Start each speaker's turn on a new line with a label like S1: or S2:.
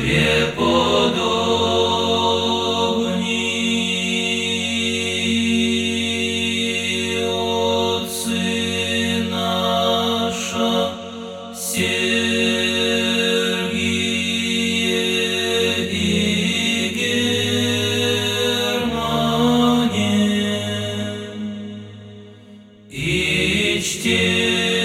S1: Yeah. geçti.